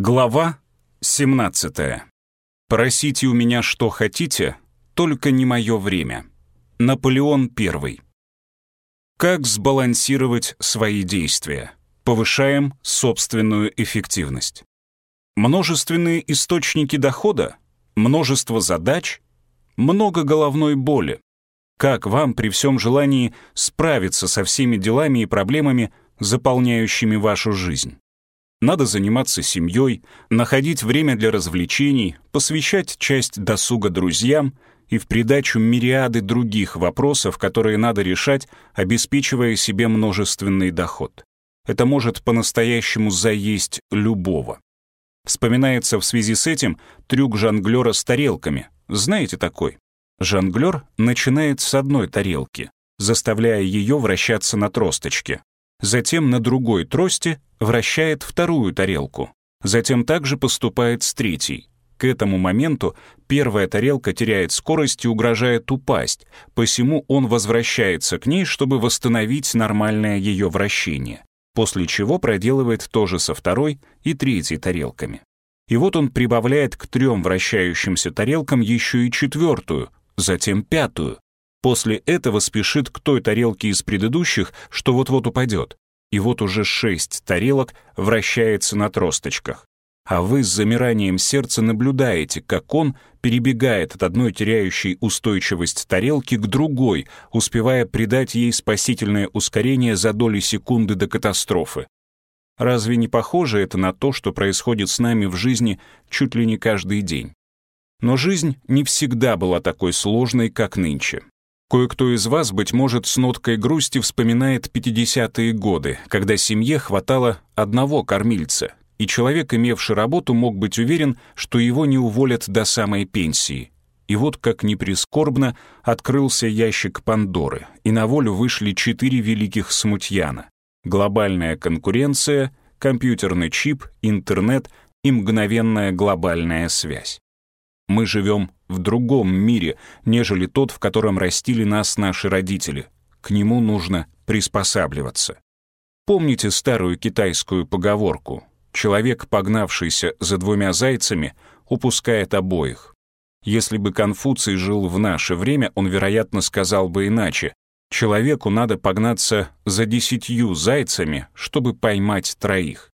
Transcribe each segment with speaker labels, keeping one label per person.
Speaker 1: Глава 17. Просите у меня что хотите, только не мое время. Наполеон I. Как сбалансировать свои действия? Повышаем собственную эффективность. Множественные источники дохода, множество задач, много головной боли. Как вам при всем желании справиться со всеми делами и проблемами, заполняющими вашу жизнь? Надо заниматься семьей, находить время для развлечений, посвящать часть досуга друзьям и в придачу мириады других вопросов, которые надо решать, обеспечивая себе множественный доход. Это может по-настоящему заесть любого. Вспоминается в связи с этим трюк жонглера с тарелками. Знаете такой? Жонглер начинает с одной тарелки, заставляя ее вращаться на тросточке. Затем на другой трости вращает вторую тарелку. Затем также поступает с третьей. К этому моменту первая тарелка теряет скорость и угрожает упасть, посему он возвращается к ней, чтобы восстановить нормальное ее вращение, после чего проделывает то же со второй и третьей тарелками. И вот он прибавляет к трем вращающимся тарелкам еще и четвертую, затем пятую. После этого спешит к той тарелке из предыдущих, что вот-вот упадет и вот уже шесть тарелок вращается на тросточках. А вы с замиранием сердца наблюдаете, как он перебегает от одной теряющей устойчивость тарелки к другой, успевая придать ей спасительное ускорение за доли секунды до катастрофы. Разве не похоже это на то, что происходит с нами в жизни чуть ли не каждый день? Но жизнь не всегда была такой сложной, как нынче. Кое-кто из вас, быть может, с ноткой грусти вспоминает 50-е годы, когда семье хватало одного кормильца, и человек, имевший работу, мог быть уверен, что его не уволят до самой пенсии. И вот, как ни прискорбно, открылся ящик Пандоры, и на волю вышли четыре великих смутьяна. Глобальная конкуренция, компьютерный чип, интернет и мгновенная глобальная связь. Мы живем в другом мире, нежели тот, в котором растили нас наши родители. К нему нужно приспосабливаться. Помните старую китайскую поговорку «Человек, погнавшийся за двумя зайцами, упускает обоих». Если бы Конфуций жил в наше время, он, вероятно, сказал бы иначе. Человеку надо погнаться за десятью зайцами, чтобы поймать троих.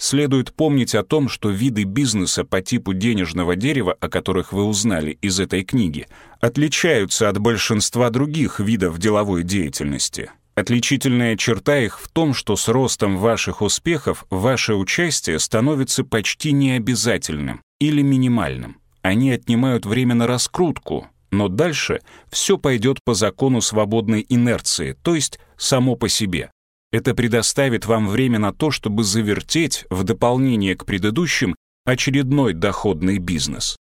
Speaker 1: Следует помнить о том, что виды бизнеса по типу денежного дерева, о которых вы узнали из этой книги, отличаются от большинства других видов деловой деятельности. Отличительная черта их в том, что с ростом ваших успехов ваше участие становится почти необязательным или минимальным. Они отнимают время на раскрутку, но дальше все пойдет по закону свободной инерции, то есть само по себе. Это предоставит вам время на то, чтобы завертеть, в дополнение к предыдущим, очередной доходный бизнес.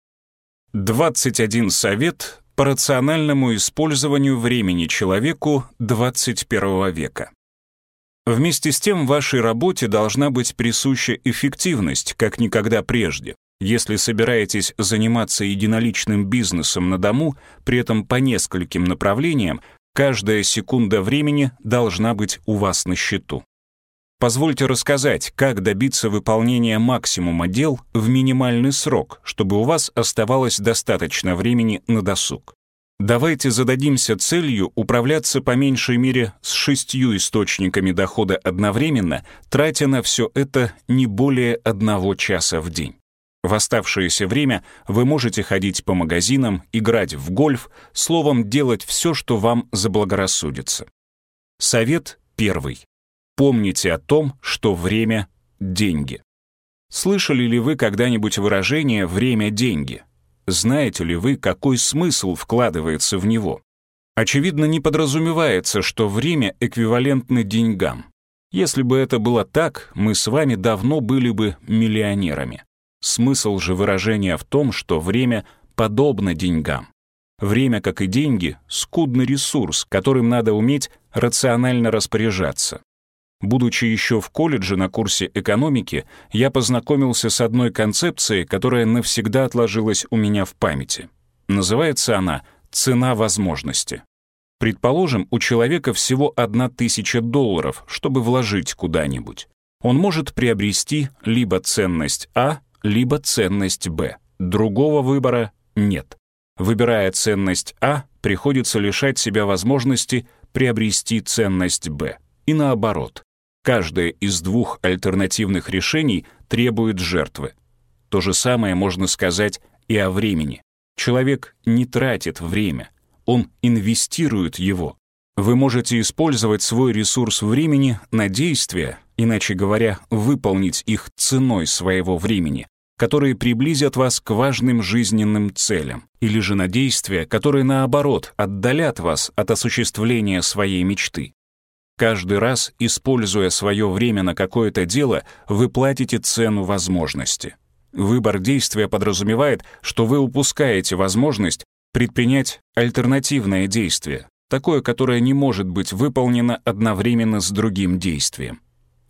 Speaker 1: 21 совет по рациональному использованию времени человеку 21 века. Вместе с тем вашей работе должна быть присуща эффективность, как никогда прежде. Если собираетесь заниматься единоличным бизнесом на дому, при этом по нескольким направлениям, Каждая секунда времени должна быть у вас на счету. Позвольте рассказать, как добиться выполнения максимума дел в минимальный срок, чтобы у вас оставалось достаточно времени на досуг. Давайте зададимся целью управляться по меньшей мере с шестью источниками дохода одновременно, тратя на все это не более одного часа в день. В оставшееся время вы можете ходить по магазинам, играть в гольф, словом, делать все, что вам заблагорассудится. Совет первый. Помните о том, что время — деньги. Слышали ли вы когда-нибудь выражение «время — деньги»? Знаете ли вы, какой смысл вкладывается в него? Очевидно, не подразумевается, что время эквивалентно деньгам. Если бы это было так, мы с вами давно были бы миллионерами. Смысл же выражения в том, что время подобно деньгам. Время, как и деньги, скудный ресурс, которым надо уметь рационально распоряжаться. Будучи еще в колледже на курсе экономики, я познакомился с одной концепцией, которая навсегда отложилась у меня в памяти. Называется она «цена возможности». Предположим, у человека всего одна тысяча долларов, чтобы вложить куда-нибудь. Он может приобрести либо ценность А, либо ценность Б. Другого выбора нет. Выбирая ценность А, приходится лишать себя возможности приобрести ценность Б. И наоборот. Каждое из двух альтернативных решений требует жертвы. То же самое можно сказать и о времени. Человек не тратит время, он инвестирует его. Вы можете использовать свой ресурс времени на действия, иначе говоря, выполнить их ценой своего времени, которые приблизят вас к важным жизненным целям, или же на действия, которые, наоборот, отдалят вас от осуществления своей мечты. Каждый раз, используя свое время на какое-то дело, вы платите цену возможности. Выбор действия подразумевает, что вы упускаете возможность предпринять альтернативное действие, такое, которое не может быть выполнено одновременно с другим действием.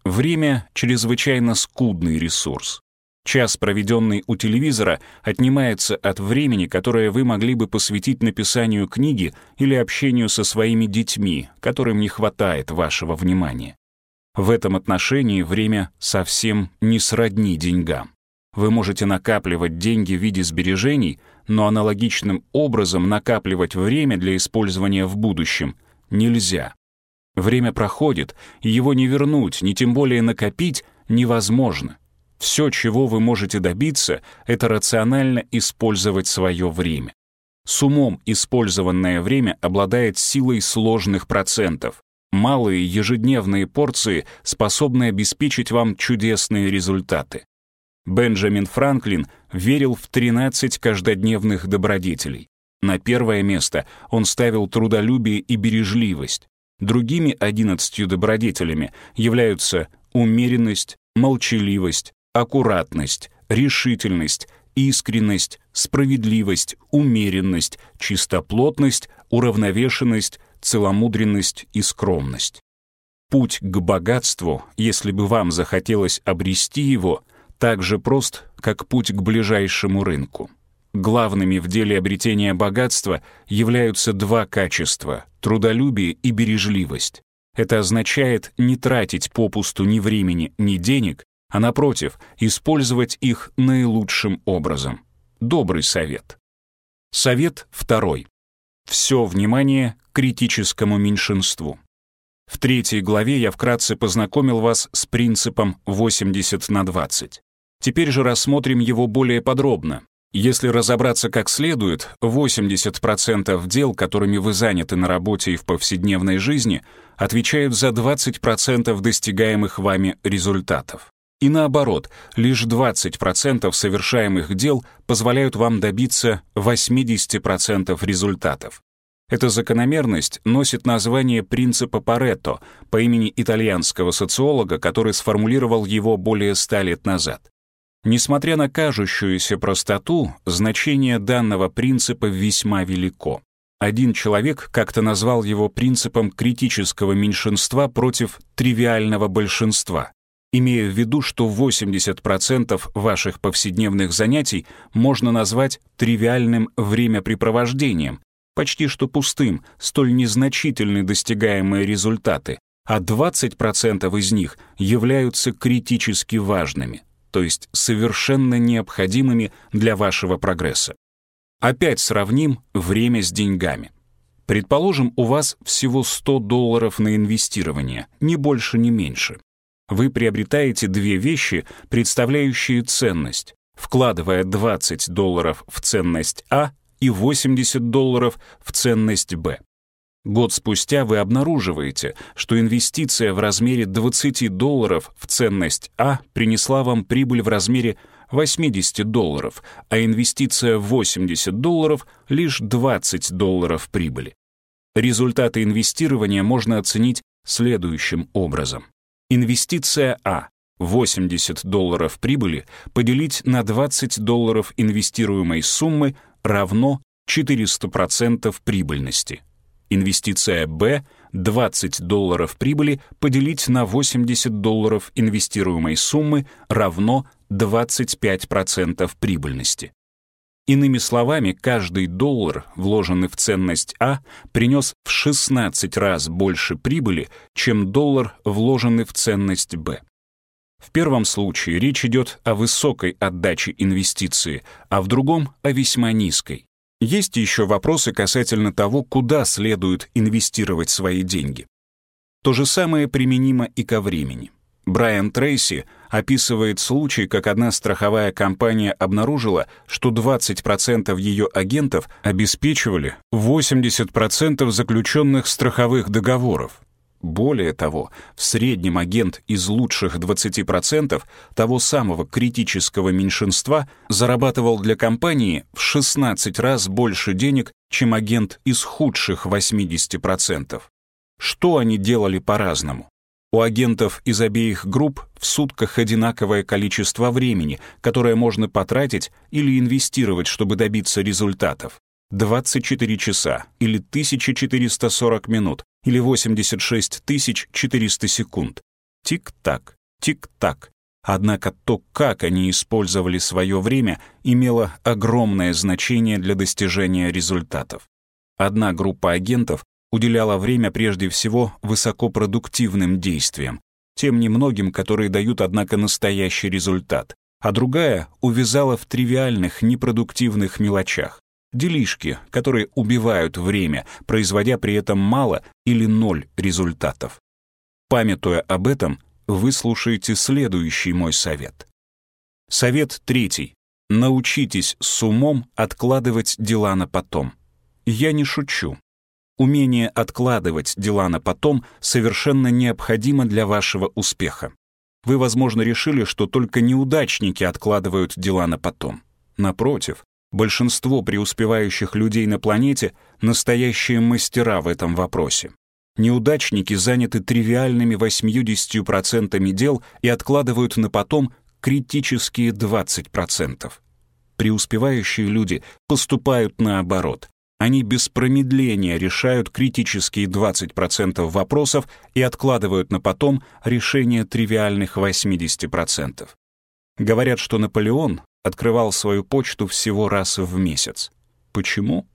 Speaker 1: Время — чрезвычайно скудный ресурс. Час, проведенный у телевизора, отнимается от времени, которое вы могли бы посвятить написанию книги или общению со своими детьми, которым не хватает вашего внимания. В этом отношении время совсем не сродни деньгам. Вы можете накапливать деньги в виде сбережений, но аналогичным образом накапливать время для использования в будущем нельзя. Время проходит, и его не вернуть, ни тем более накопить невозможно. Все, чего вы можете добиться, это рационально использовать свое время. С умом использованное время обладает силой сложных процентов. Малые ежедневные порции способны обеспечить вам чудесные результаты. Бенджамин Франклин верил в 13 каждодневных добродетелей. На первое место он ставил трудолюбие и бережливость. Другими 11 добродетелями являются умеренность, молчаливость, аккуратность, решительность, искренность, справедливость, умеренность, чистоплотность, уравновешенность, целомудренность и скромность. Путь к богатству, если бы вам захотелось обрести его, так же прост, как путь к ближайшему рынку. Главными в деле обретения богатства являются два качества — трудолюбие и бережливость. Это означает не тратить попусту ни времени, ни денег, а напротив, использовать их наилучшим образом. Добрый совет. Совет второй. Все внимание критическому меньшинству. В третьей главе я вкратце познакомил вас с принципом 80 на 20. Теперь же рассмотрим его более подробно. Если разобраться как следует, 80% дел, которыми вы заняты на работе и в повседневной жизни, отвечают за 20% достигаемых вами результатов. И наоборот, лишь 20% совершаемых дел позволяют вам добиться 80% результатов. Эта закономерность носит название принципа Паретто по имени итальянского социолога, который сформулировал его более ста лет назад. Несмотря на кажущуюся простоту, значение данного принципа весьма велико. Один человек как-то назвал его принципом критического меньшинства против тривиального большинства имея в виду, что 80% ваших повседневных занятий можно назвать тривиальным времяпрепровождением, почти что пустым, столь незначительны достигаемые результаты, а 20% из них являются критически важными, то есть совершенно необходимыми для вашего прогресса. Опять сравним время с деньгами. Предположим, у вас всего 100 долларов на инвестирование, ни больше, ни меньше вы приобретаете две вещи, представляющие ценность, вкладывая 20 долларов в ценность А и 80 долларов в ценность Б. Год спустя вы обнаруживаете, что инвестиция в размере 20 долларов в ценность А принесла вам прибыль в размере 80 долларов, а инвестиция в 80 долларов — лишь 20 долларов прибыли. Результаты инвестирования можно оценить следующим образом. Инвестиция А. 80 долларов прибыли поделить на 20 долларов инвестируемой суммы равно 400% прибыльности. Инвестиция Б 20 долларов прибыли поделить на 80 долларов инвестируемой суммы равно 25% прибыльности. Иными словами, каждый доллар, вложенный в ценность А, принес в 16 раз больше прибыли, чем доллар, вложенный в ценность Б. В первом случае речь идет о высокой отдаче инвестиции, а в другом — о весьма низкой. Есть еще вопросы касательно того, куда следует инвестировать свои деньги. То же самое применимо и ко времени. Брайан Трейси описывает случай, как одна страховая компания обнаружила, что 20% ее агентов обеспечивали 80% заключенных страховых договоров. Более того, в среднем агент из лучших 20% того самого критического меньшинства зарабатывал для компании в 16 раз больше денег, чем агент из худших 80%. Что они делали по-разному? У агентов из обеих групп в сутках одинаковое количество времени, которое можно потратить или инвестировать, чтобы добиться результатов. 24 часа или 1440 минут или 86 400 секунд. Тик-так, тик-так. Однако то, как они использовали свое время, имело огромное значение для достижения результатов. Одна группа агентов уделяла время прежде всего высокопродуктивным действиям, тем немногим, которые дают, однако, настоящий результат, а другая увязала в тривиальных, непродуктивных мелочах, делишки, которые убивают время, производя при этом мало или ноль результатов. Памятуя об этом, выслушайте следующий мой совет. Совет третий. Научитесь с умом откладывать дела на потом. Я не шучу. Умение откладывать дела на потом совершенно необходимо для вашего успеха. Вы, возможно, решили, что только неудачники откладывают дела на потом. Напротив, большинство преуспевающих людей на планете — настоящие мастера в этом вопросе. Неудачники заняты тривиальными 80% дел и откладывают на потом критические 20%. Преуспевающие люди поступают наоборот. Они без промедления решают критические 20% вопросов и откладывают на потом решение тривиальных 80%. Говорят, что Наполеон открывал свою почту всего раз в месяц. Почему?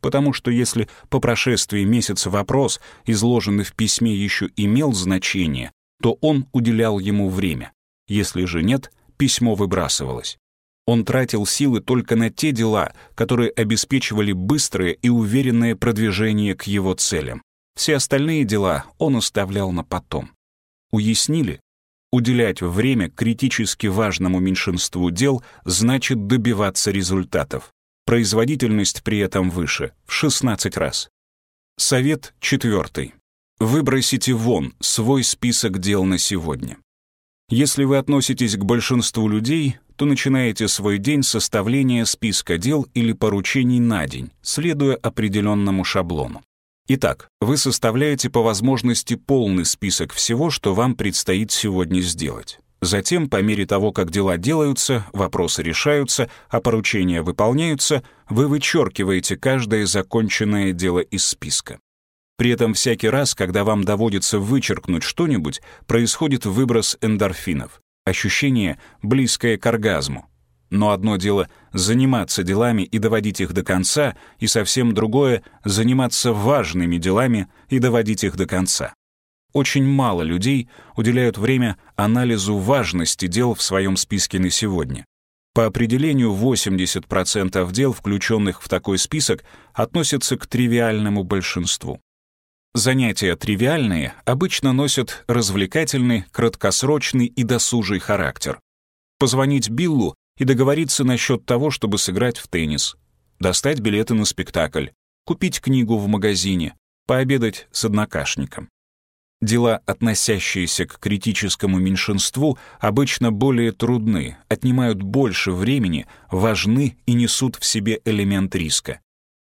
Speaker 1: Потому что если по прошествии месяца вопрос, изложенный в письме, еще имел значение, то он уделял ему время. Если же нет, письмо выбрасывалось. Он тратил силы только на те дела, которые обеспечивали быстрое и уверенное продвижение к его целям. Все остальные дела он оставлял на потом. Уяснили? Уделять время критически важному меньшинству дел значит добиваться результатов. Производительность при этом выше в 16 раз. Совет четвертый. Выбросите вон свой список дел на сегодня. Если вы относитесь к большинству людей, то начинаете свой день составления списка дел или поручений на день, следуя определенному шаблону. Итак, вы составляете по возможности полный список всего, что вам предстоит сегодня сделать. Затем, по мере того, как дела делаются, вопросы решаются, а поручения выполняются, вы вычеркиваете каждое законченное дело из списка. При этом всякий раз, когда вам доводится вычеркнуть что-нибудь, происходит выброс эндорфинов ощущение, близкое к оргазму. Но одно дело — заниматься делами и доводить их до конца, и совсем другое — заниматься важными делами и доводить их до конца. Очень мало людей уделяют время анализу важности дел в своем списке на сегодня. По определению 80% дел, включенных в такой список, относятся к тривиальному большинству. Занятия тривиальные обычно носят развлекательный, краткосрочный и досужий характер. Позвонить Биллу и договориться насчет того, чтобы сыграть в теннис, достать билеты на спектакль, купить книгу в магазине, пообедать с однокашником. Дела, относящиеся к критическому меньшинству, обычно более трудны, отнимают больше времени, важны и несут в себе элемент риска.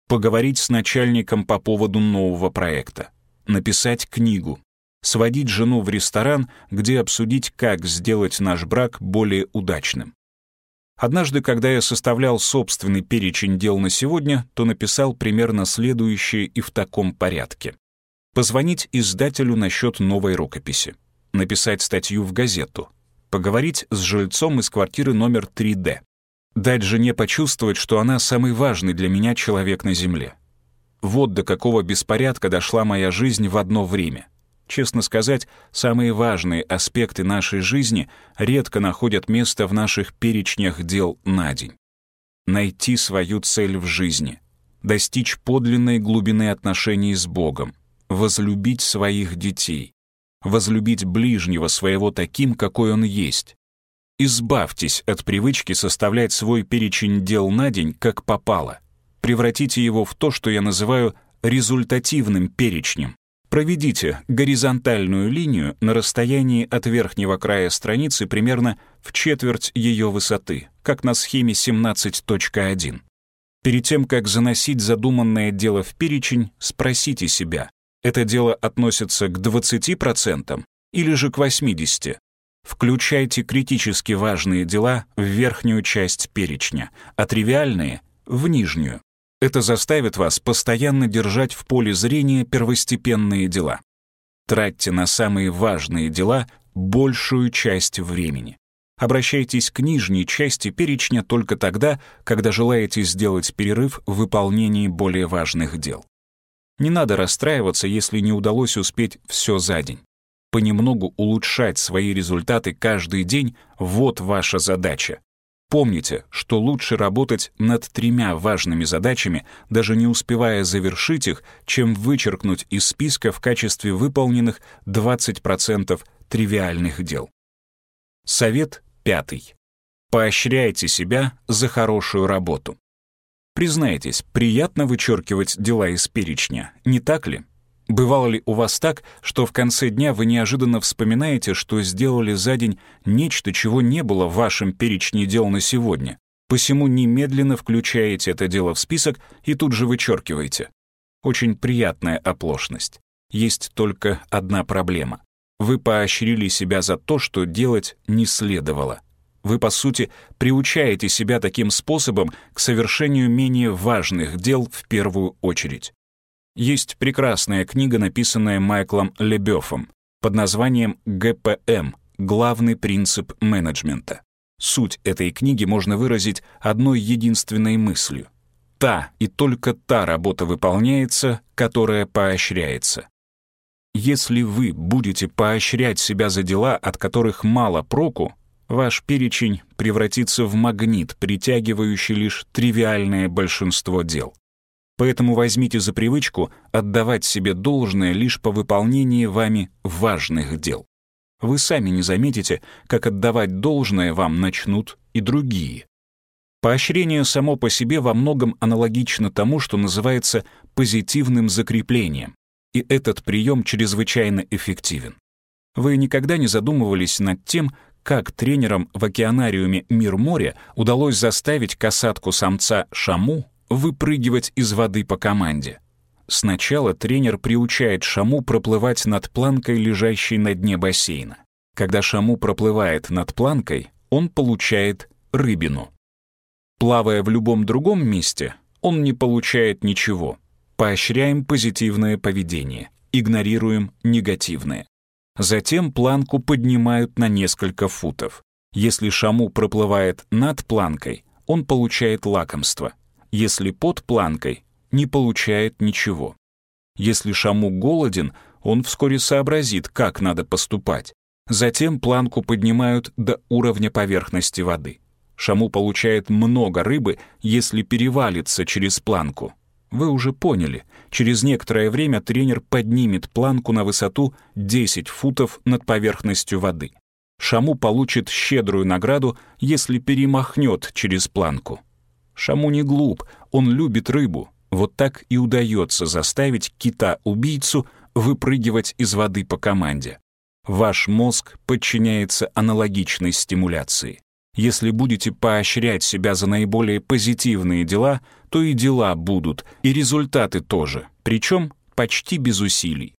Speaker 1: Поговорить с начальником по поводу нового проекта написать книгу, сводить жену в ресторан, где обсудить, как сделать наш брак более удачным. Однажды, когда я составлял собственный перечень дел на сегодня, то написал примерно следующее и в таком порядке. Позвонить издателю насчет новой рукописи, написать статью в газету, поговорить с жильцом из квартиры номер 3D, дать жене почувствовать, что она самый важный для меня человек на Земле, вот до какого беспорядка дошла моя жизнь в одно время. Честно сказать, самые важные аспекты нашей жизни редко находят место в наших перечнях дел на день. Найти свою цель в жизни, достичь подлинной глубины отношений с Богом, возлюбить своих детей, возлюбить ближнего своего таким, какой он есть. Избавьтесь от привычки составлять свой перечень дел на день, как попало. Превратите его в то, что я называю результативным перечнем. Проведите горизонтальную линию на расстоянии от верхнего края страницы примерно в четверть ее высоты, как на схеме 17.1. Перед тем, как заносить задуманное дело в перечень, спросите себя, это дело относится к 20% или же к 80%? Включайте критически важные дела в верхнюю часть перечня, а тривиальные — в нижнюю. Это заставит вас постоянно держать в поле зрения первостепенные дела. Тратьте на самые важные дела большую часть времени. Обращайтесь к нижней части перечня только тогда, когда желаете сделать перерыв в выполнении более важных дел. Не надо расстраиваться, если не удалось успеть все за день. Понемногу улучшать свои результаты каждый день — вот ваша задача. Помните, что лучше работать над тремя важными задачами, даже не успевая завершить их, чем вычеркнуть из списка в качестве выполненных 20% тривиальных дел. Совет пятый. Поощряйте себя за хорошую работу. Признайтесь, приятно вычеркивать дела из перечня, не так ли? Бывало ли у вас так, что в конце дня вы неожиданно вспоминаете, что сделали за день нечто, чего не было в вашем перечне дел на сегодня? Посему немедленно включаете это дело в список и тут же вычеркиваете. Очень приятная оплошность. Есть только одна проблема. Вы поощрили себя за то, что делать не следовало. Вы, по сути, приучаете себя таким способом к совершению менее важных дел в первую очередь. Есть прекрасная книга, написанная Майклом Лебёфом под названием «ГПМ. Главный принцип менеджмента». Суть этой книги можно выразить одной единственной мыслью. Та и только та работа выполняется, которая поощряется. Если вы будете поощрять себя за дела, от которых мало проку, ваш перечень превратится в магнит, притягивающий лишь тривиальное большинство дел. Поэтому возьмите за привычку отдавать себе должное лишь по выполнении вами важных дел. Вы сами не заметите, как отдавать должное вам начнут и другие. Поощрение само по себе во многом аналогично тому, что называется позитивным закреплением, и этот прием чрезвычайно эффективен. Вы никогда не задумывались над тем, как тренерам в океанариуме «Мир моря» удалось заставить касатку самца Шаму выпрыгивать из воды по команде. Сначала тренер приучает Шаму проплывать над планкой, лежащей на дне бассейна. Когда Шаму проплывает над планкой, он получает рыбину. Плавая в любом другом месте, он не получает ничего. Поощряем позитивное поведение, игнорируем негативное. Затем планку поднимают на несколько футов. Если Шаму проплывает над планкой, он получает лакомство. Если под планкой, не получает ничего. Если Шаму голоден, он вскоре сообразит, как надо поступать. Затем планку поднимают до уровня поверхности воды. Шаму получает много рыбы, если перевалится через планку. Вы уже поняли, через некоторое время тренер поднимет планку на высоту 10 футов над поверхностью воды. Шаму получит щедрую награду, если перемахнет через планку. Шаму не глуп, он любит рыбу. Вот так и удается заставить кита-убийцу выпрыгивать из воды по команде. Ваш мозг подчиняется аналогичной стимуляции. Если будете поощрять себя за наиболее позитивные дела, то и дела будут, и результаты тоже, причем почти без усилий.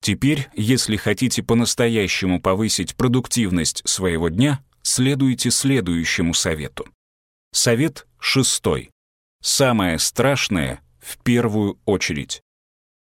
Speaker 1: Теперь, если хотите по-настоящему повысить продуктивность своего дня, следуйте следующему совету. Совет шестой. Самое страшное в первую очередь.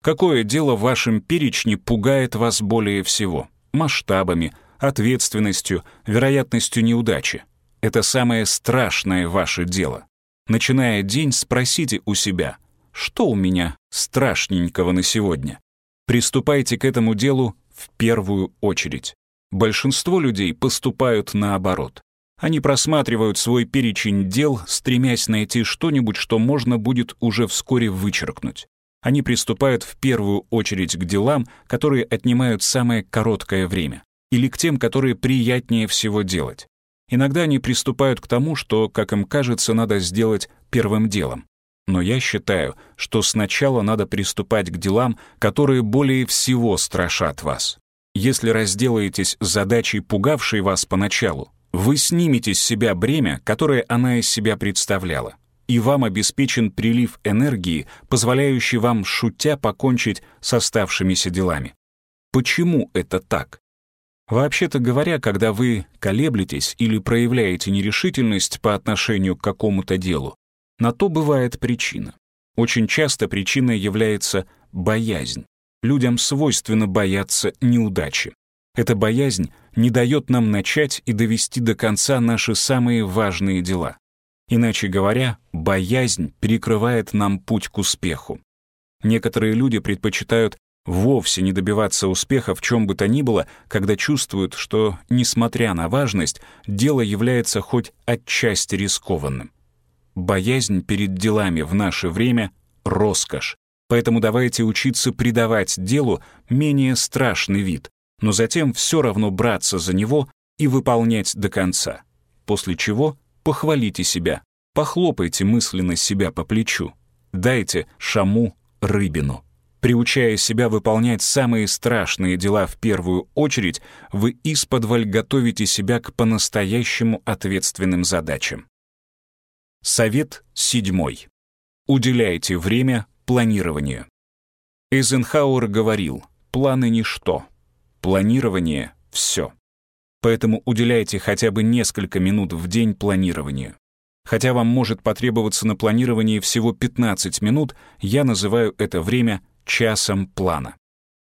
Speaker 1: Какое дело в вашем перечне пугает вас более всего? Масштабами, ответственностью, вероятностью неудачи. Это самое страшное ваше дело. Начиная день, спросите у себя, что у меня страшненького на сегодня? Приступайте к этому делу в первую очередь. Большинство людей поступают наоборот. Они просматривают свой перечень дел, стремясь найти что-нибудь, что можно будет уже вскоре вычеркнуть. Они приступают в первую очередь к делам, которые отнимают самое короткое время, или к тем, которые приятнее всего делать. Иногда они приступают к тому, что, как им кажется, надо сделать первым делом. Но я считаю, что сначала надо приступать к делам, которые более всего страшат вас. Если разделаетесь с задачей, пугавшей вас поначалу, вы снимете с себя бремя, которое она из себя представляла, и вам обеспечен прилив энергии, позволяющий вам, шутя, покончить с оставшимися делами. Почему это так? Вообще-то говоря, когда вы колеблетесь или проявляете нерешительность по отношению к какому-то делу, на то бывает причина. Очень часто причиной является боязнь. Людям свойственно бояться неудачи. Эта боязнь не дает нам начать и довести до конца наши самые важные дела. Иначе говоря, боязнь перекрывает нам путь к успеху. Некоторые люди предпочитают вовсе не добиваться успеха в чем бы то ни было, когда чувствуют, что, несмотря на важность, дело является хоть отчасти рискованным. Боязнь перед делами в наше время — роскошь, поэтому давайте учиться придавать делу менее страшный вид, но затем все равно браться за него и выполнять до конца. После чего похвалите себя, похлопайте мысленно себя по плечу, дайте шаму рыбину. Приучая себя выполнять самые страшные дела в первую очередь, вы исподволь готовите себя к по-настоящему ответственным задачам. Совет седьмой. Уделяйте время планированию. Эйзенхауэр говорил, планы — ничто, Планирование — все. Поэтому уделяйте хотя бы несколько минут в день планированию. Хотя вам может потребоваться на планирование всего 15 минут, я называю это время часом плана.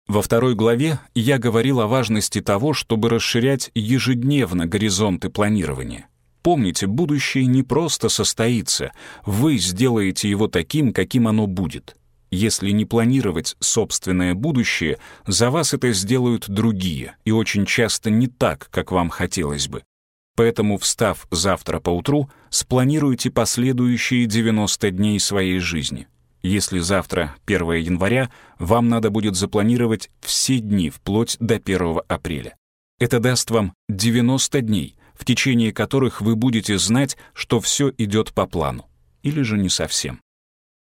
Speaker 1: Во второй главе я говорил о важности того, чтобы расширять ежедневно горизонты планирования. Помните, будущее не просто состоится, вы сделаете его таким, каким оно будет. Если не планировать собственное будущее, за вас это сделают другие, и очень часто не так, как вам хотелось бы. Поэтому, встав завтра поутру, спланируйте последующие 90 дней своей жизни. Если завтра, 1 января, вам надо будет запланировать все дни вплоть до 1 апреля. Это даст вам 90 дней, в течение которых вы будете знать, что все идет по плану. Или же не совсем.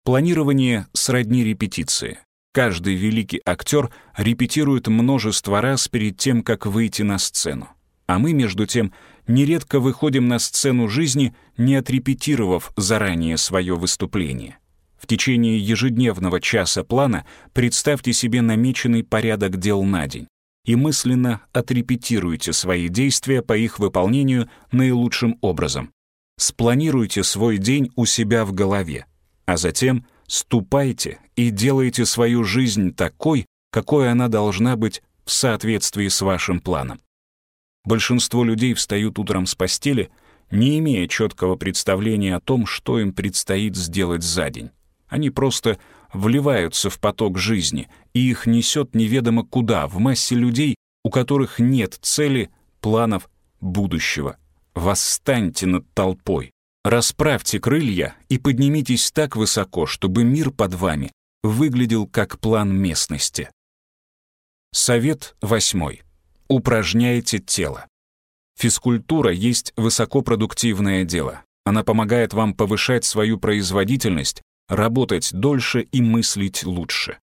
Speaker 1: Планирование сродни репетиции. Каждый великий актер репетирует множество раз перед тем, как выйти на сцену. А мы, между тем, нередко выходим на сцену жизни, не отрепетировав заранее свое выступление. В течение ежедневного часа плана представьте себе намеченный порядок дел на день и мысленно отрепетируйте свои действия по их выполнению наилучшим образом. Спланируйте свой день у себя в голове, а затем ступайте и делайте свою жизнь такой, какой она должна быть в соответствии с вашим планом. Большинство людей встают утром с постели, не имея четкого представления о том, что им предстоит сделать за день. Они просто вливаются в поток жизни, и их несет неведомо куда, в массе людей, у которых нет цели, планов, будущего. Восстаньте над толпой, Расправьте крылья и поднимитесь так высоко, чтобы мир под вами выглядел как план местности. Совет восьмой. Упражняйте тело. Физкультура есть высокопродуктивное дело. Она помогает вам повышать свою производительность, работать дольше и мыслить лучше.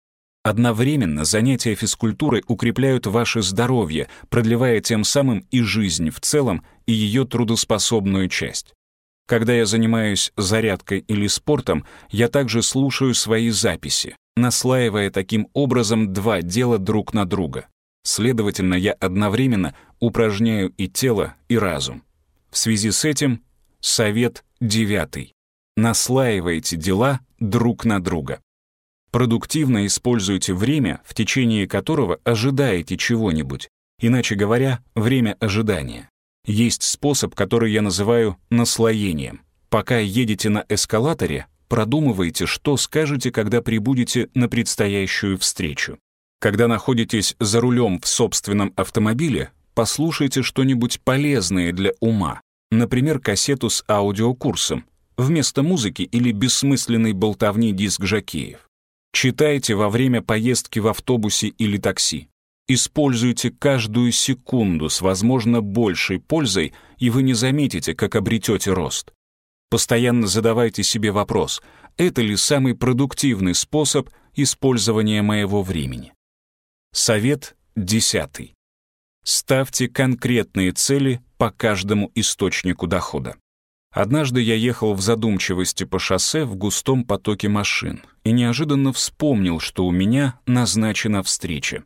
Speaker 1: Одновременно занятия физкультурой укрепляют ваше здоровье, продлевая тем самым и жизнь в целом, и ее трудоспособную часть. Когда я занимаюсь зарядкой или спортом, я также слушаю свои записи, наслаивая таким образом два дела друг на друга. Следовательно, я одновременно упражняю и тело, и разум. В связи с этим совет девятый. Наслаивайте дела друг на друга. Продуктивно используйте время, в течение которого ожидаете чего-нибудь, иначе говоря, время ожидания. Есть способ, который я называю наслоением. Пока едете на эскалаторе, продумывайте, что скажете, когда прибудете на предстоящую встречу. Когда находитесь за рулем в собственном автомобиле, послушайте что-нибудь полезное для ума, например, кассету с аудиокурсом, вместо музыки или бессмысленной болтовни диск-жокеев. Читайте во время поездки в автобусе или такси. Используйте каждую секунду с, возможно, большей пользой, и вы не заметите, как обретете рост. Постоянно задавайте себе вопрос, это ли самый продуктивный способ использования моего времени. Совет десятый. Ставьте конкретные цели по каждому источнику дохода. Однажды я ехал в задумчивости по шоссе в густом потоке машин и неожиданно вспомнил, что у меня назначена встреча.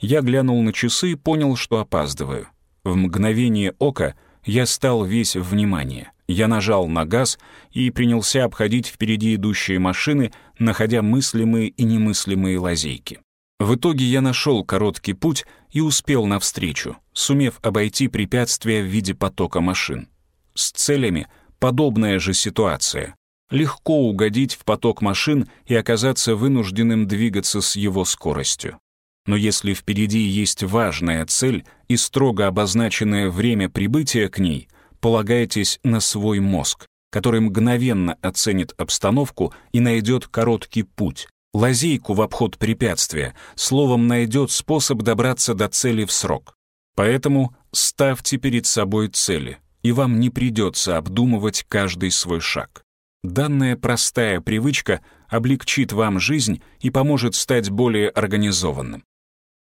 Speaker 1: Я глянул на часы и понял, что опаздываю. В мгновение ока я стал весь внимание. Я нажал на газ и принялся обходить впереди идущие машины, находя мыслимые и немыслимые лазейки. В итоге я нашел короткий путь и успел навстречу, сумев обойти препятствия в виде потока машин. С целями подобная же ситуация. Легко угодить в поток машин и оказаться вынужденным двигаться с его скоростью. Но если впереди есть важная цель и строго обозначенное время прибытия к ней, полагайтесь на свой мозг, который мгновенно оценит обстановку и найдет короткий путь, лазейку в обход препятствия, словом, найдет способ добраться до цели в срок. Поэтому ставьте перед собой цели, и вам не придется обдумывать каждый свой шаг. Данная простая привычка облегчит вам жизнь и поможет стать более организованным.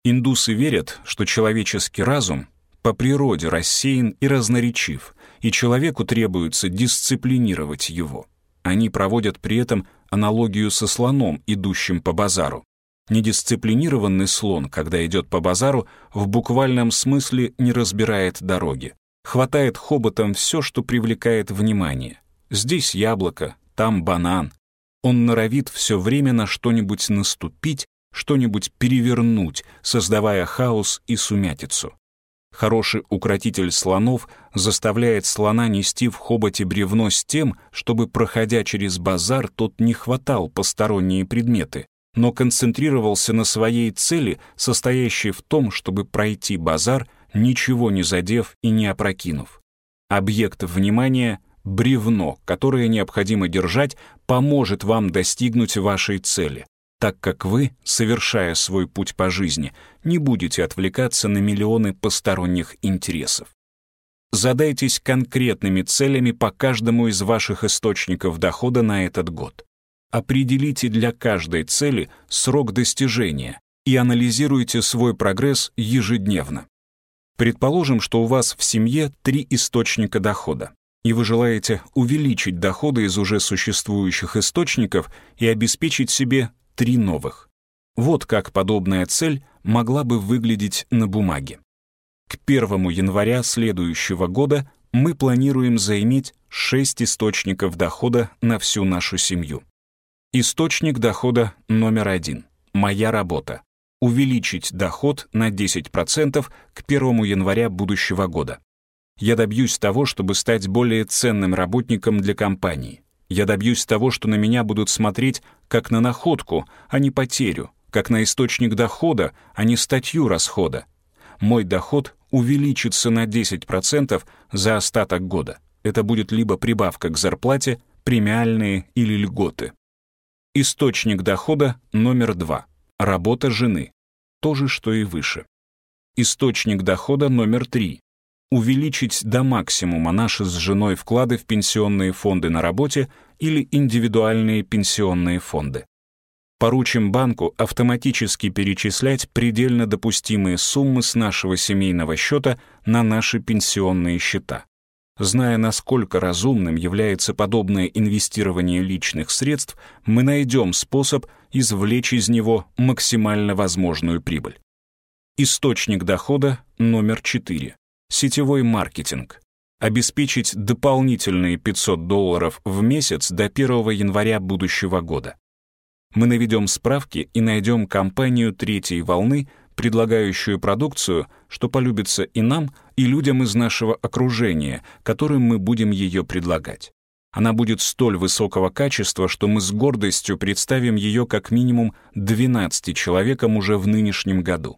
Speaker 1: Индусы верят, что человеческий разум по природе рассеян и разноречив, и человеку требуется дисциплинировать его. Они проводят при этом аналогию со слоном, идущим по базару. Недисциплинированный слон, когда идет по базару, в буквальном смысле не разбирает дороги. Хватает хоботом все, что привлекает внимание. Здесь яблоко, там банан. Он норовит все время на что-нибудь наступить, что-нибудь перевернуть, создавая хаос и сумятицу. Хороший укротитель слонов заставляет слона нести в хоботе бревно с тем, чтобы, проходя через базар, тот не хватал посторонние предметы, но концентрировался на своей цели, состоящей в том, чтобы пройти базар, ничего не задев и не опрокинув. Объект внимания — бревно, которое необходимо держать, поможет вам достигнуть вашей цели так как вы, совершая свой путь по жизни, не будете отвлекаться на миллионы посторонних интересов. Задайтесь конкретными целями по каждому из ваших источников дохода на этот год. Определите для каждой цели срок достижения и анализируйте свой прогресс ежедневно. Предположим, что у вас в семье три источника дохода, и вы желаете увеличить доходы из уже существующих источников и обеспечить себе три новых. Вот как подобная цель могла бы выглядеть на бумаге. К 1 января следующего года мы планируем заиметь 6 источников дохода на всю нашу семью. Источник дохода номер один — моя работа. Увеличить доход на 10% к 1 января будущего года. Я добьюсь того, чтобы стать более ценным работником для компании. Я добьюсь того, что на меня будут смотреть как на находку, а не потерю, как на источник дохода, а не статью расхода. Мой доход увеличится на 10% за остаток года. Это будет либо прибавка к зарплате, премиальные или льготы. Источник дохода номер два. Работа жены. То же, что и выше. Источник дохода номер три увеличить до максимума наши с женой вклады в пенсионные фонды на работе или индивидуальные пенсионные фонды. Поручим банку автоматически перечислять предельно допустимые суммы с нашего семейного счета на наши пенсионные счета. Зная, насколько разумным является подобное инвестирование личных средств, мы найдем способ извлечь из него максимально возможную прибыль. Источник дохода номер 4 сетевой маркетинг. Обеспечить дополнительные 500 долларов в месяц до 1 января будущего года. Мы наведем справки и найдем компанию третьей волны, предлагающую продукцию, что полюбится и нам, и людям из нашего окружения, которым мы будем ее предлагать. Она будет столь высокого качества, что мы с гордостью представим ее как минимум 12 человекам уже в нынешнем году.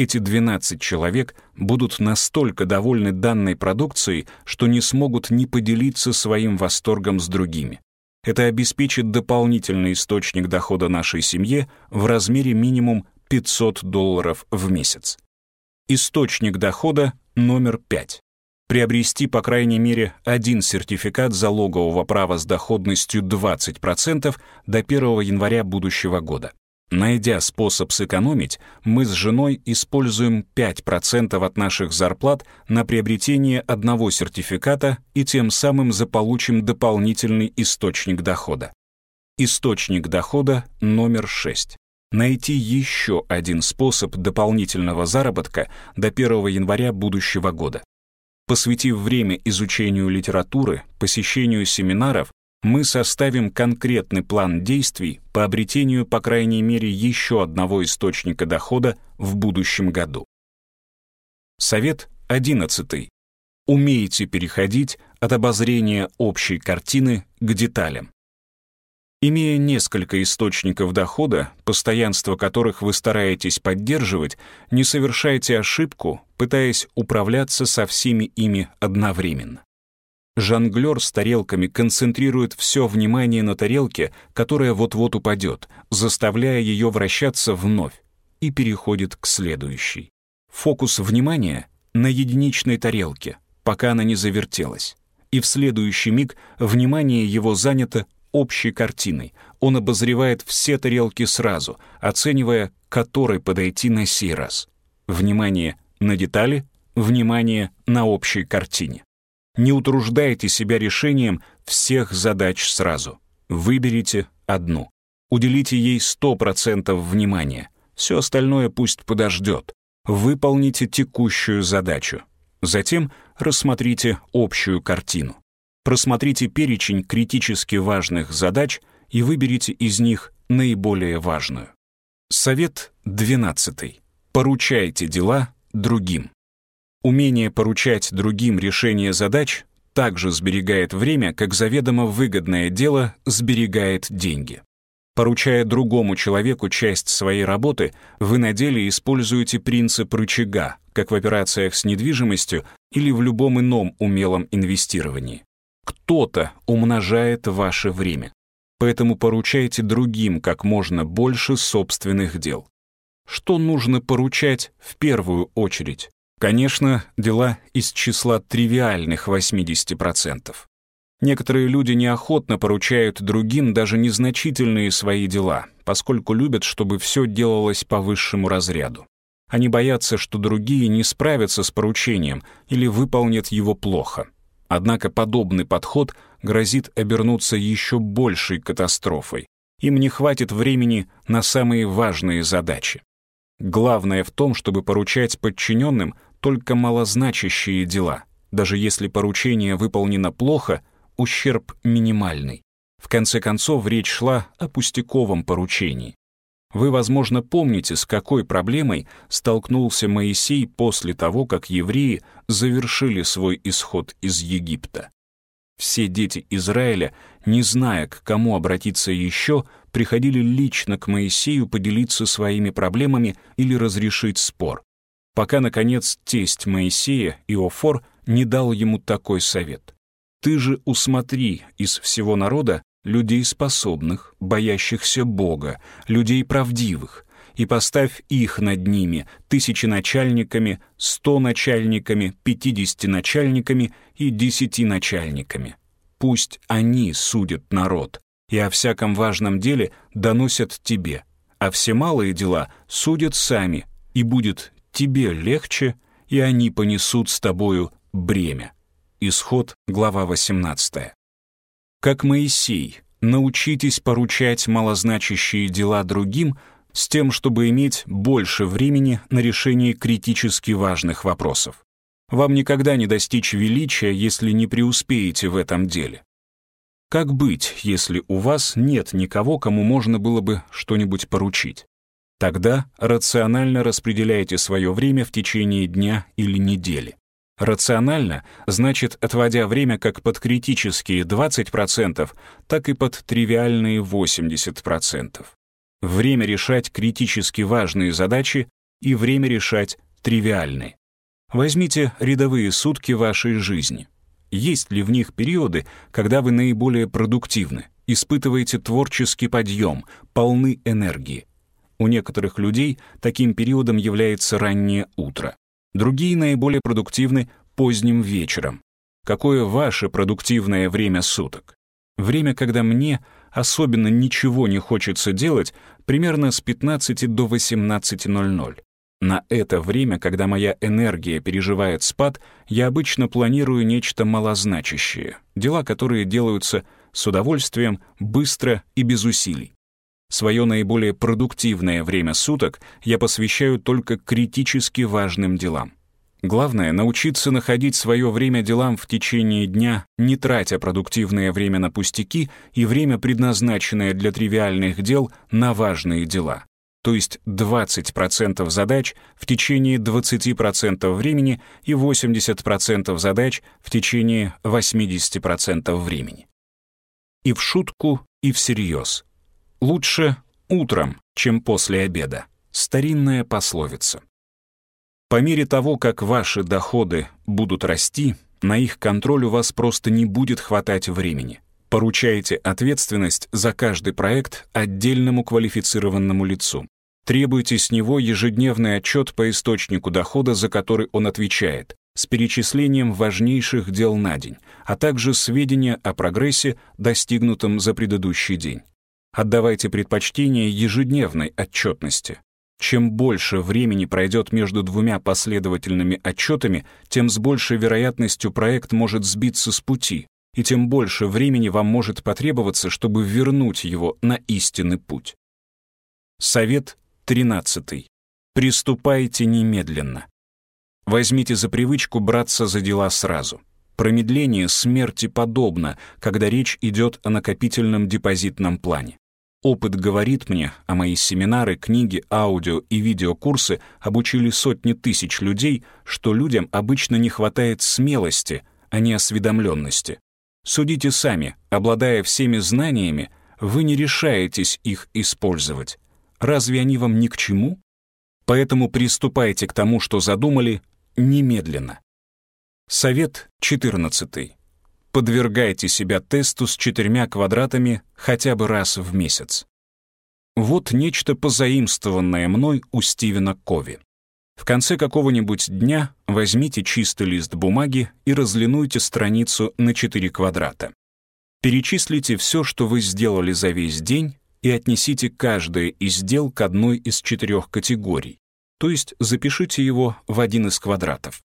Speaker 1: Эти 12 человек будут настолько довольны данной продукцией, что не смогут не поделиться своим восторгом с другими. Это обеспечит дополнительный источник дохода нашей семье в размере минимум 500 долларов в месяц. Источник дохода номер 5 приобрести по крайней мере один сертификат залогового права с доходностью 20% до 1 января будущего года. Найдя способ сэкономить, мы с женой используем 5% от наших зарплат на приобретение одного сертификата и тем самым заполучим дополнительный источник дохода. Источник дохода номер 6. Найти еще один способ дополнительного заработка до 1 января будущего года. Посвятив время изучению литературы, посещению семинаров, мы составим конкретный план действий по обретению, по крайней мере, еще одного источника дохода в будущем году. Совет 11. Умейте переходить от обозрения общей картины к деталям. Имея несколько источников дохода, постоянство которых вы стараетесь поддерживать, не совершайте ошибку, пытаясь управляться со всеми ими одновременно. Жонглер с тарелками концентрирует все внимание на тарелке, которая вот-вот упадет, заставляя ее вращаться вновь, и переходит к следующей. Фокус внимания на единичной тарелке, пока она не завертелась. И в следующий миг внимание его занято общей картиной. Он обозревает все тарелки сразу, оценивая, которой подойти на сей раз. Внимание на детали, внимание на общей картине. Не утруждайте себя решением всех задач сразу. Выберите одну. Уделите ей 100% внимания. Все остальное пусть подождет. Выполните текущую задачу. Затем рассмотрите общую картину. Просмотрите перечень критически важных задач и выберите из них наиболее важную. Совет 12. Поручайте дела другим. Умение поручать другим решение задач также сберегает время, как заведомо выгодное дело сберегает деньги. Поручая другому человеку часть своей работы, вы на деле используете принцип рычага, как в операциях с недвижимостью или в любом ином умелом инвестировании. Кто-то умножает ваше время. Поэтому поручайте другим как можно больше собственных дел. Что нужно поручать в первую очередь? Конечно, дела из числа тривиальных 80%. Некоторые люди неохотно поручают другим даже незначительные свои дела, поскольку любят, чтобы все делалось по высшему разряду. Они боятся, что другие не справятся с поручением или выполнят его плохо. Однако подобный подход грозит обернуться еще большей катастрофой. Им не хватит времени на самые важные задачи. Главное в том, чтобы поручать подчиненным только малозначащие дела. Даже если поручение выполнено плохо, ущерб минимальный. В конце концов, речь шла о пустяковом поручении. Вы, возможно, помните, с какой проблемой столкнулся Моисей после того, как евреи завершили свой исход из Египта. Все дети Израиля, не зная, к кому обратиться еще, приходили лично к Моисею поделиться своими проблемами или разрешить спор, пока, наконец, тесть Моисея, Иофор, не дал ему такой совет. «Ты же усмотри из всего народа людей способных, боящихся Бога, людей правдивых, и поставь их над ними тысячи начальниками, сто начальниками, пятидесяти начальниками и десяти начальниками. Пусть они судят народ, и о всяком важном деле доносят тебе, а все малые дела судят сами, и будет тебе легче, и они понесут с тобою бремя. Исход, глава 18. Как Моисей, научитесь поручать малозначащие дела другим с тем, чтобы иметь больше времени на решение критически важных вопросов. Вам никогда не достичь величия, если не преуспеете в этом деле. Как быть, если у вас нет никого, кому можно было бы что-нибудь поручить? Тогда рационально распределяйте свое время в течение дня или недели. Рационально значит, отводя время как под критические 20%, так и под тривиальные 80%. Время решать критически важные задачи и время решать тривиальные. Возьмите рядовые сутки вашей жизни. Есть ли в них периоды, когда вы наиболее продуктивны, испытываете творческий подъем, полны энергии? У некоторых людей таким периодом является раннее утро. Другие наиболее продуктивны поздним вечером. Какое ваше продуктивное время суток? Время, когда мне особенно ничего не хочется делать, примерно с 15 до 18.00. На это время, когда моя энергия переживает спад, я обычно планирую нечто малозначащее, дела, которые делаются с удовольствием, быстро и без усилий. Свое наиболее продуктивное время суток я посвящаю только критически важным делам. Главное — научиться находить свое время делам в течение дня, не тратя продуктивное время на пустяки и время, предназначенное для тривиальных дел, на важные дела то есть 20% задач в течение 20% времени и 80% задач в течение 80% времени. И в шутку, и всерьез. Лучше утром, чем после обеда. Старинная пословица. По мере того, как ваши доходы будут расти, на их контроль у вас просто не будет хватать времени. Поручайте ответственность за каждый проект отдельному квалифицированному лицу. Требуйте с него ежедневный отчет по источнику дохода, за который он отвечает, с перечислением важнейших дел на день, а также сведения о прогрессе, достигнутом за предыдущий день. Отдавайте предпочтение ежедневной отчетности. Чем больше времени пройдет между двумя последовательными отчетами, тем с большей вероятностью проект может сбиться с пути, и тем больше времени вам может потребоваться, чтобы вернуть его на истинный путь. Совет 13. Приступайте немедленно. Возьмите за привычку браться за дела сразу. Промедление смерти подобно, когда речь идет о накопительном депозитном плане. Опыт говорит мне, а мои семинары, книги, аудио и видеокурсы обучили сотни тысяч людей, что людям обычно не хватает смелости, а не осведомленности. Судите сами, обладая всеми знаниями, вы не решаетесь их использовать. Разве они вам ни к чему? Поэтому приступайте к тому, что задумали, немедленно. Совет 14. Подвергайте себя тесту с четырьмя квадратами хотя бы раз в месяц. Вот нечто позаимствованное мной у Стивена Кови. В конце какого-нибудь дня возьмите чистый лист бумаги и разлинуйте страницу на 4 квадрата. Перечислите все, что вы сделали за весь день, и отнесите каждое из дел к одной из четырех категорий, то есть запишите его в один из квадратов.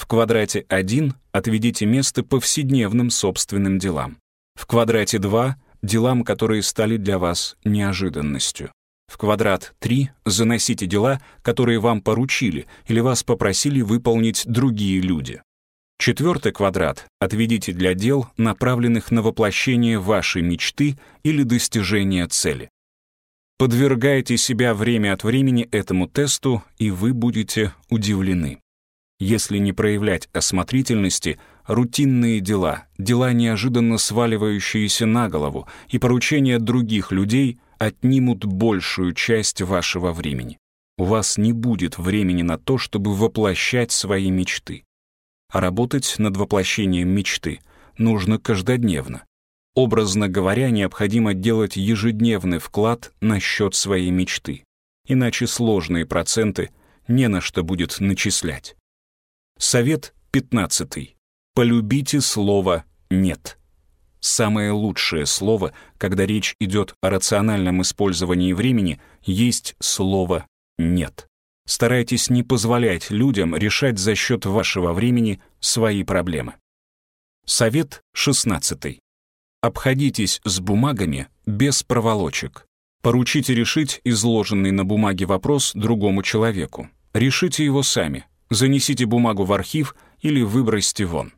Speaker 1: В квадрате 1 отведите место повседневным собственным делам. В квадрате 2 — делам, которые стали для вас неожиданностью. В квадрат 3 заносите дела, которые вам поручили или вас попросили выполнить другие люди. Четвертый квадрат отведите для дел, направленных на воплощение вашей мечты или достижение цели. Подвергайте себя время от времени этому тесту, и вы будете удивлены. Если не проявлять осмотрительности, рутинные дела, дела, неожиданно сваливающиеся на голову, и поручения других людей отнимут большую часть вашего времени. У вас не будет времени на то, чтобы воплощать свои мечты а работать над воплощением мечты нужно каждодневно. Образно говоря, необходимо делать ежедневный вклад на счет своей мечты, иначе сложные проценты не на что будет начислять. Совет 15. Полюбите слово «нет». Самое лучшее слово, когда речь идет о рациональном использовании времени, есть слово «нет». Старайтесь не позволять людям решать за счет вашего времени свои проблемы. Совет 16. Обходитесь с бумагами без проволочек. Поручите решить изложенный на бумаге вопрос другому человеку. Решите его сами. Занесите бумагу в архив или выбросьте вон.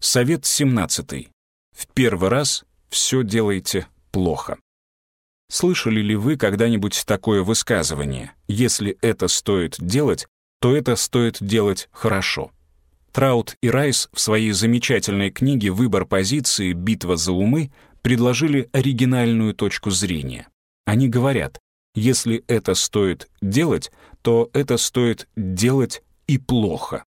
Speaker 1: Совет 17. В первый раз все делайте плохо. Слышали ли вы когда-нибудь такое высказывание? Если это стоит делать, то это стоит делать хорошо. Траут и Райс в своей замечательной книге «Выбор позиции. Битва за умы» предложили оригинальную точку зрения. Они говорят, если это стоит делать, то это стоит делать и плохо.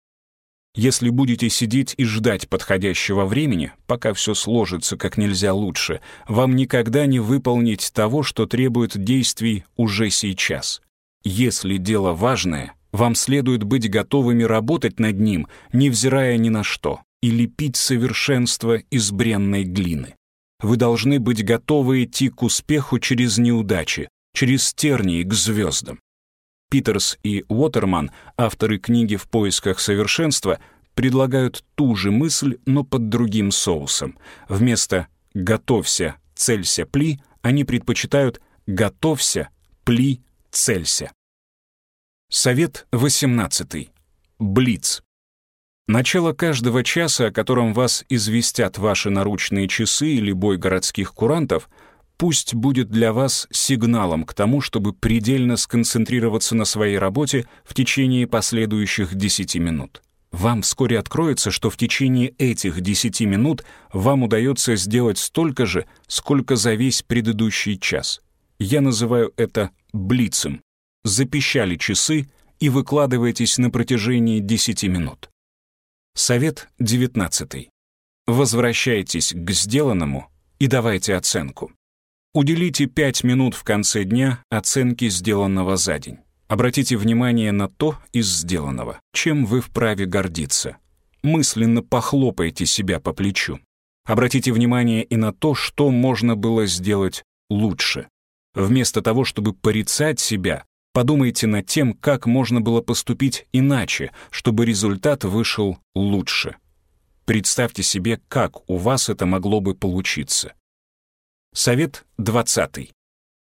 Speaker 1: Если будете сидеть и ждать подходящего времени, пока все сложится как нельзя лучше, вам никогда не выполнить того, что требует действий уже сейчас. Если дело важное, вам следует быть готовыми работать над ним, невзирая ни на что, и лепить совершенство из бренной глины. Вы должны быть готовы идти к успеху через неудачи, через тернии к звездам. Питерс и Уотерман, авторы книги «В поисках совершенства», предлагают ту же мысль, но под другим соусом. Вместо «готовься, целься, пли» они предпочитают «готовься, пли, целься». Совет 18. Блиц. Начало каждого часа, о котором вас известят ваши наручные часы или бой городских курантов — пусть будет для вас сигналом к тому, чтобы предельно сконцентрироваться на своей работе в течение последующих 10 минут. Вам вскоре откроется, что в течение этих 10 минут вам удается сделать столько же, сколько за весь предыдущий час. Я называю это блицем. Запищали часы и выкладывайтесь на протяжении 10 минут. Совет 19. Возвращайтесь к сделанному и давайте оценку. Уделите 5 минут в конце дня оценке сделанного за день. Обратите внимание на то из сделанного, чем вы вправе гордиться. Мысленно похлопайте себя по плечу. Обратите внимание и на то, что можно было сделать лучше. Вместо того, чтобы порицать себя, подумайте над тем, как можно было поступить иначе, чтобы результат вышел лучше. Представьте себе, как у вас это могло бы получиться. Совет 20.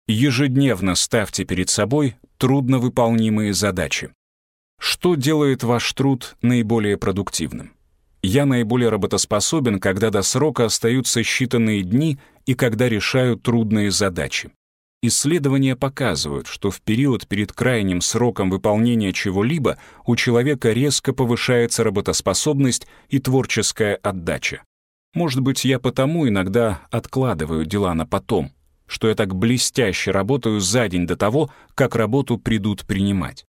Speaker 1: Ежедневно ставьте перед собой трудновыполнимые задачи. Что делает ваш труд наиболее продуктивным? Я наиболее работоспособен, когда до срока остаются считанные дни и когда решаю трудные задачи. Исследования показывают, что в период перед крайним сроком выполнения чего-либо у человека резко повышается работоспособность и творческая отдача. Может быть, я потому иногда откладываю дела на потом, что я так блестяще работаю за день до того, как работу придут принимать.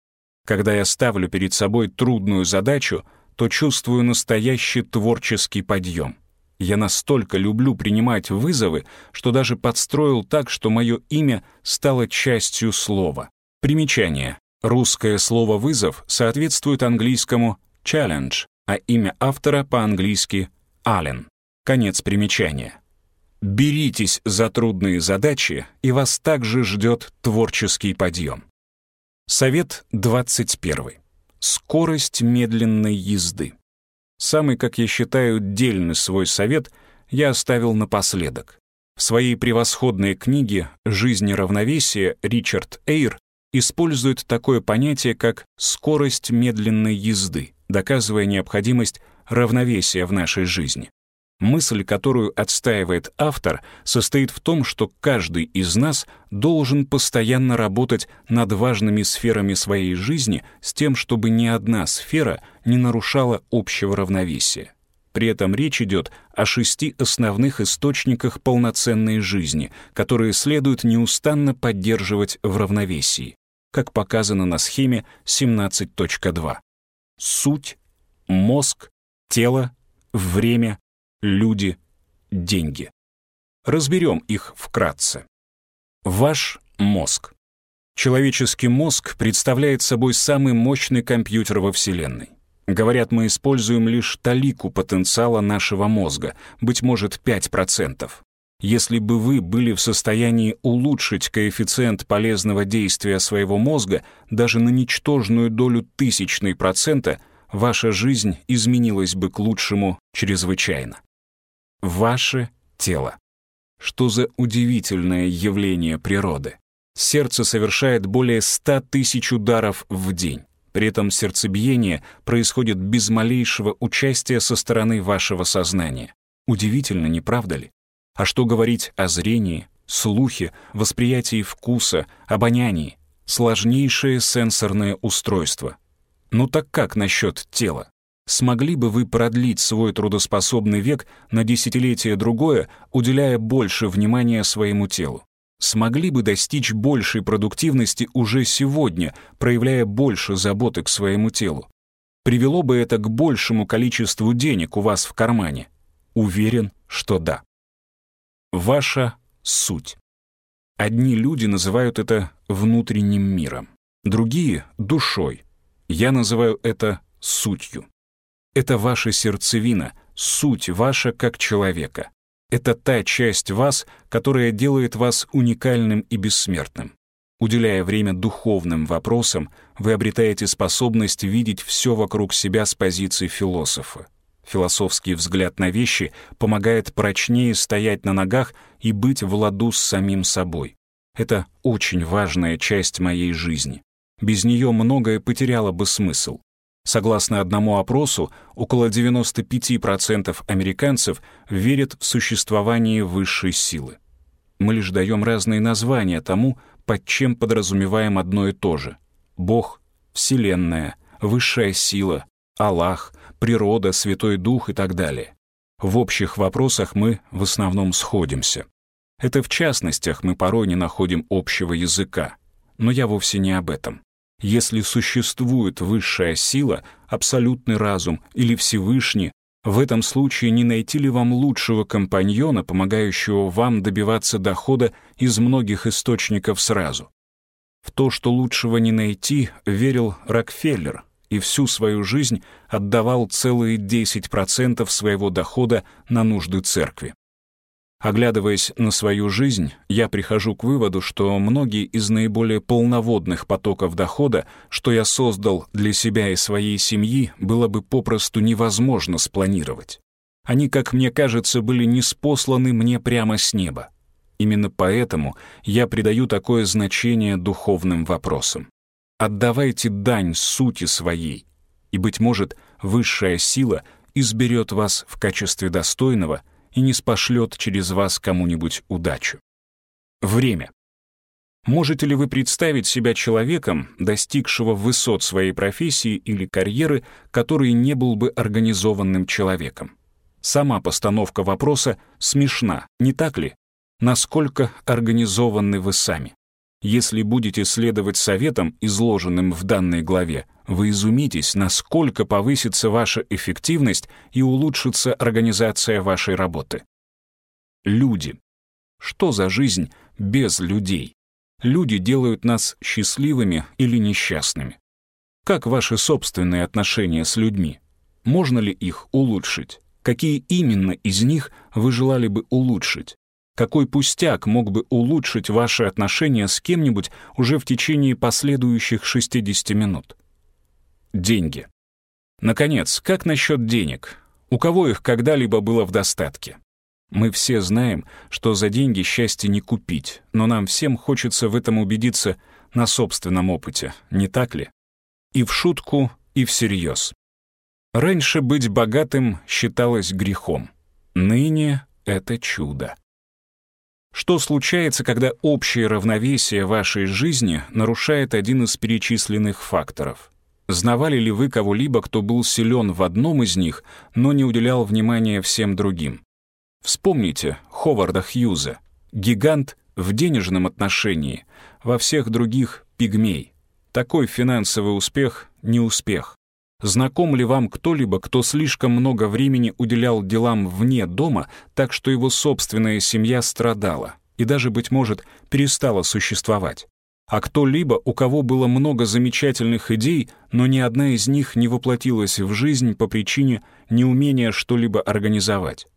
Speaker 1: Когда я ставлю перед собой трудную задачу, то чувствую настоящий творческий подъем. Я настолько люблю принимать вызовы, что даже подстроил так, что мое имя стало частью слова. Примечание. Русское слово «вызов» соответствует английскому «challenge», а имя автора по-английски «Аллен». Конец примечания. Беритесь за трудные задачи, и вас также ждет творческий подъем. Совет 21. Скорость медленной езды. Самый, как я считаю, дельный свой совет я оставил напоследок. В своей превосходной книге «Жизнь и равновесие» Ричард Эйр использует такое понятие, как «скорость медленной езды», доказывая необходимость равновесия в нашей жизни. Мысль, которую отстаивает автор, состоит в том, что каждый из нас должен постоянно работать над важными сферами своей жизни с тем, чтобы ни одна сфера не нарушала общего равновесия. При этом речь идет о шести основных источниках полноценной жизни, которые следует неустанно поддерживать в равновесии, как показано на схеме 17.2. Суть, мозг, тело, время, люди, деньги. Разберем их вкратце. Ваш мозг. Человеческий мозг представляет собой самый мощный компьютер во Вселенной. Говорят, мы используем лишь талику потенциала нашего мозга, быть может, 5%. Если бы вы были в состоянии улучшить коэффициент полезного действия своего мозга даже на ничтожную долю тысячной процента, ваша жизнь изменилась бы к лучшему чрезвычайно ваше тело. Что за удивительное явление природы. Сердце совершает более 100 тысяч ударов в день. При этом сердцебиение происходит без малейшего участия со стороны вашего сознания. Удивительно, не правда ли? А что говорить о зрении, слухе, восприятии вкуса, обонянии? Сложнейшее сенсорное устройство. Ну так как насчет тела? Смогли бы вы продлить свой трудоспособный век на десятилетие другое, уделяя больше внимания своему телу? Смогли бы достичь большей продуктивности уже сегодня, проявляя больше заботы к своему телу? Привело бы это к большему количеству денег у вас в кармане? Уверен, что да. Ваша суть. Одни люди называют это внутренним миром, другие — душой. Я называю это сутью. Это ваша сердцевина, суть ваша как человека. Это та часть вас, которая делает вас уникальным и бессмертным. Уделяя время духовным вопросам, вы обретаете способность видеть все вокруг себя с позиции философа. Философский взгляд на вещи помогает прочнее стоять на ногах и быть в ладу с самим собой. Это очень важная часть моей жизни. Без нее многое потеряло бы смысл. Согласно одному опросу, около 95% американцев верят в существование высшей силы. Мы лишь даем разные названия тому, под чем подразумеваем одно и то же. Бог, Вселенная, Высшая сила, Аллах, природа, Святой Дух и так далее. В общих вопросах мы в основном сходимся. Это в частностях мы порой не находим общего языка. Но я вовсе не об этом. Если существует высшая сила, абсолютный разум или Всевышний, в этом случае не найти ли вам лучшего компаньона, помогающего вам добиваться дохода из многих источников сразу? В то, что лучшего не найти, верил Рокфеллер и всю свою жизнь отдавал целые 10% своего дохода на нужды церкви. Оглядываясь на свою жизнь, я прихожу к выводу, что многие из наиболее полноводных потоков дохода, что я создал для себя и своей семьи, было бы попросту невозможно спланировать. Они, как мне кажется, были неспосланы мне прямо с неба. Именно поэтому я придаю такое значение духовным вопросам. Отдавайте дань сути своей, и, быть может, высшая сила изберет вас в качестве достойного — и не спошлет через вас кому-нибудь удачу. Время. Можете ли вы представить себя человеком, достигшего высот своей профессии или карьеры, который не был бы организованным человеком? Сама постановка вопроса смешна, не так ли? Насколько организованы вы сами? Если будете следовать советам, изложенным в данной главе, вы изумитесь, насколько повысится ваша эффективность и улучшится организация вашей работы. Люди. Что за жизнь без людей? Люди делают нас счастливыми или несчастными. Как ваши собственные отношения с людьми? Можно ли их улучшить? Какие именно из них вы желали бы улучшить? Какой пустяк мог бы улучшить ваши отношения с кем-нибудь уже в течение последующих 60 минут? Деньги. Наконец, как насчет денег? У кого их когда-либо было в достатке? Мы все знаем, что за деньги счастье не купить, но нам всем хочется в этом убедиться на собственном опыте, не так ли? И в шутку, и всерьез. Раньше быть богатым считалось грехом. Ныне это чудо. Что случается, когда общее равновесие вашей жизни нарушает один из перечисленных факторов? Знавали ли вы кого-либо, кто был силен в одном из них, но не уделял внимания всем другим? Вспомните Ховарда Хьюза. Гигант в денежном отношении, во всех других — пигмей. Такой финансовый успех — не успех. Знаком ли вам кто-либо, кто слишком много времени уделял делам вне дома, так что его собственная семья страдала и даже, быть может, перестала существовать? а кто-либо, у кого было много замечательных идей, но ни одна из них не воплотилась в жизнь по причине неумения что-либо организовать.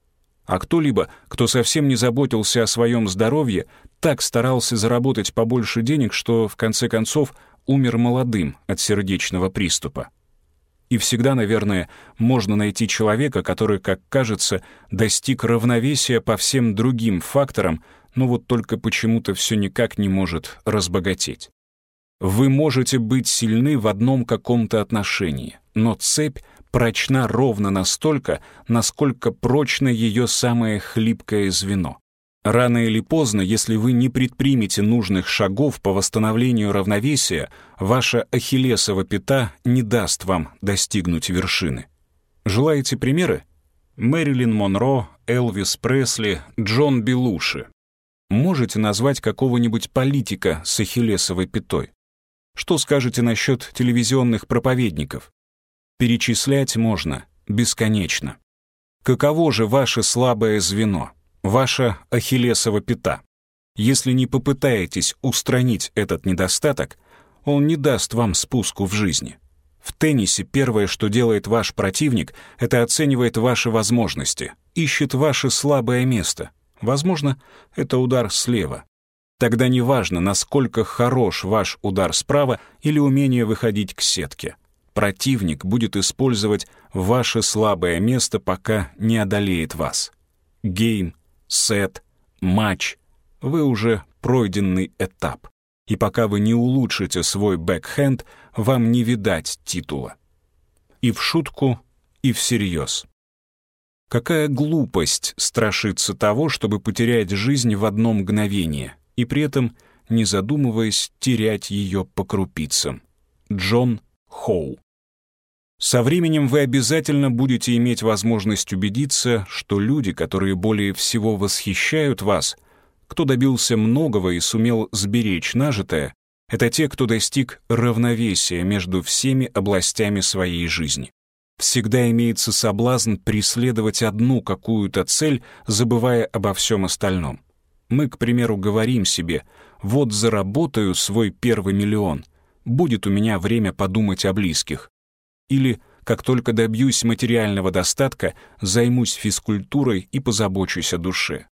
Speaker 1: А кто-либо, кто совсем не заботился о своем здоровье, так старался заработать побольше денег, что, в конце концов, умер молодым от сердечного приступа. И всегда, наверное, можно найти человека, который, как кажется, достиг равновесия по всем другим факторам, но вот только почему-то все никак не может разбогатеть. Вы можете быть сильны в одном каком-то отношении, но цепь прочна ровно настолько, насколько прочно ее самое хлипкое звено. Рано или поздно, если вы не предпримете нужных шагов по восстановлению равновесия, ваша ахиллесова пята не даст вам достигнуть вершины. Желаете примеры? Мэрилин Монро, Элвис Пресли, Джон Белуши. Можете назвать какого-нибудь политика с ахиллесовой пятой? Что скажете насчет телевизионных проповедников? Перечислять можно бесконечно. Каково же ваше слабое звено, ваша ахиллесова пята? Если не попытаетесь устранить этот недостаток, он не даст вам спуску в жизни. В теннисе первое, что делает ваш противник, это оценивает ваши возможности, ищет ваше слабое место. Возможно, это удар слева. Тогда неважно, насколько хорош ваш удар справа или умение выходить к сетке. Противник будет использовать ваше слабое место, пока не одолеет вас. Гейм, сет, матч — вы уже пройденный этап и пока вы не улучшите свой бэкхенд, вам не видать титула. И в шутку, и всерьез. Какая глупость страшиться того, чтобы потерять жизнь в одно мгновение, и при этом, не задумываясь, терять ее по крупицам. Джон Хоу. Со временем вы обязательно будете иметь возможность убедиться, что люди, которые более всего восхищают вас — кто добился многого и сумел сберечь нажитое, это те, кто достиг равновесия между всеми областями своей жизни. Всегда имеется соблазн преследовать одну какую-то цель, забывая обо всем остальном. Мы, к примеру, говорим себе, вот заработаю свой первый миллион, будет у меня время подумать о близких. Или, как только добьюсь материального достатка, займусь физкультурой и позабочусь о душе.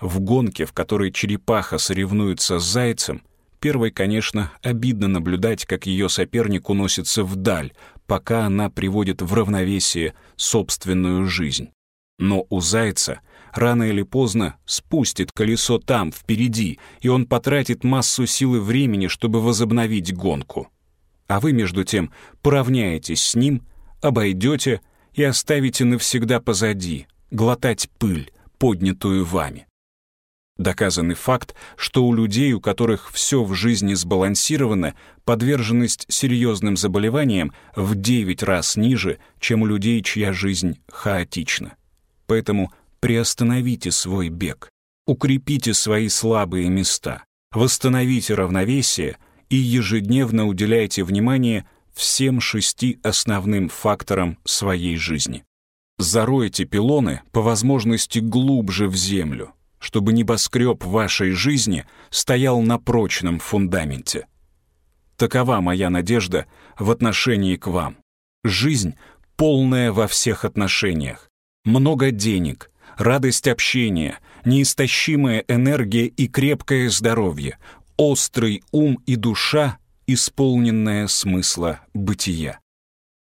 Speaker 1: В гонке, в которой черепаха соревнуется с зайцем, первой, конечно, обидно наблюдать, как ее соперник уносится вдаль, пока она приводит в равновесие собственную жизнь. Но у зайца рано или поздно спустит колесо там, впереди, и он потратит массу сил и времени, чтобы возобновить гонку. А вы, между тем, поравняетесь с ним, обойдете и оставите навсегда позади, глотать пыль, поднятую вами. Доказанный факт, что у людей, у которых все в жизни сбалансировано, подверженность серьезным заболеваниям в 9 раз ниже, чем у людей, чья жизнь хаотична. Поэтому приостановите свой бег, укрепите свои слабые места, восстановите равновесие и ежедневно уделяйте внимание всем шести основным факторам своей жизни. Заройте пилоны по возможности глубже в землю, чтобы небоскреб вашей жизни стоял на прочном фундаменте. Такова моя надежда в отношении к вам. Жизнь полная во всех отношениях. Много денег, радость общения, неистощимая энергия и крепкое здоровье, острый ум и душа, исполненная смысла бытия.